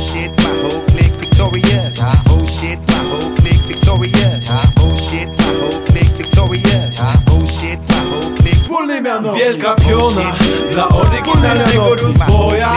shit, my whole clique Victoria. Oh shit, my whole clique Victoria. Oh shit, my whole clique Victoria. Oh shit, my whole clique. Wspólny mianownik Wielka piona dla oryginalnego Wspólny mianownik. boja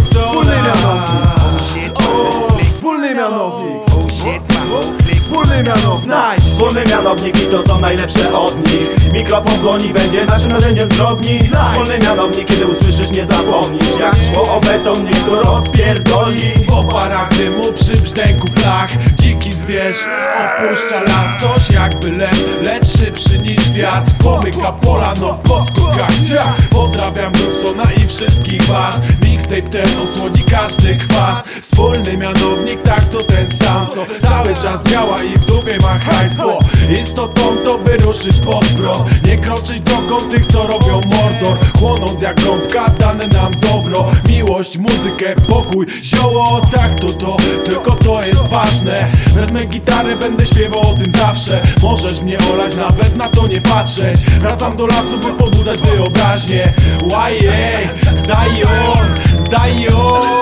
Wspólny mianownik Oh shit, my whole clique. Wspólny mianownik Oh shit, my whole clique. Wspólny mianownik Znajdź Wspólny mianownik i to co najlepsze od nich Mikrofon goni będzie naszym narzędziem zbrodni Wspólny mianownik, kiedy usłyszysz nie zapomnisz Jak szło o betonik, to rozpierdoli W oparach dymu przy brzdęku flag Dziki zwierz opuszcza las Coś jakby lew, lecz szybszy niż wiatr Pomyka pola, no w podskokach Cia! Pozdrawiam Robsona i wszystkich was Mixtape ten osłoni każdy kwas Wspólny mianownik, tak to ten Co cały czas działa i w dupie ma hajs Bo istotą to by ruszyć pod prąd Nie kroczyć drogą tych co robią mordor. Chłonąc jak gąbka dane nam dobro. Miłość, muzykę, pokój, zioło Tak to to, tylko to jest ważne. Wezmę gitarę, będę śpiewał o tym zawsze. Możesz mnie olać, nawet na to nie patrzeć. Wracam do lasu, by pobudzać wyobraźnię. Łajej, Zion, Zion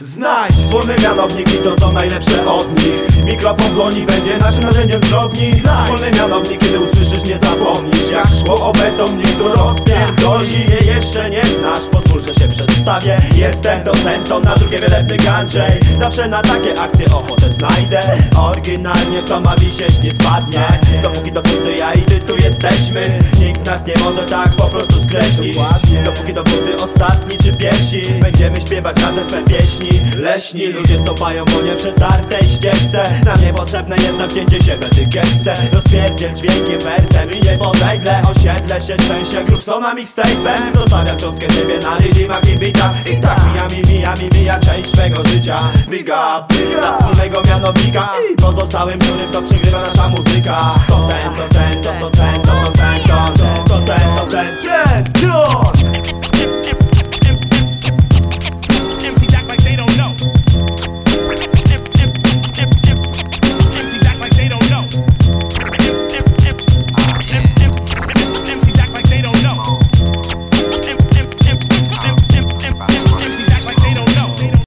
Znajdź wspólny mianownik i to co najlepsze od nich. Mikrofon goni będzie naszym narzędziem zbrodni. Wspólny mianownik, kiedy usłyszysz nie zapomnisz. Jak szło o betonik, to rozpierdoli. Mnie jeszcze nie znasz, że się przedstawię. Jestem to na drugie wylewny ganczej Zawsze na takie akcje ochotę znajdę. Oryginalnie co ma wisieć nie spadnie. Dopóki do wody ja i ty tu jesteśmy. Nikt nas nie może tak po prostu skreślić. Dopóki do wody ostatni czy pierwsi. Będziemy śpiewać razem swe pieśni. Leśni ludzie stopają po nieprzetartej ścieżce. Nam niepotrzebne jest zamknięcie się w etykietce. Rozpierdziel dźwiękiem, wersem i nie podejdę Osiedlę się trzęsie. Grubsona mixtape'em Zostawiam cząstkę siebie na rhythmach i tak mija mi, mija mi, mija część mego życia. Big up, dla wspólnego mianownika. I pozostałym, którym to przygrywa nasza muzyka. To ten, to ten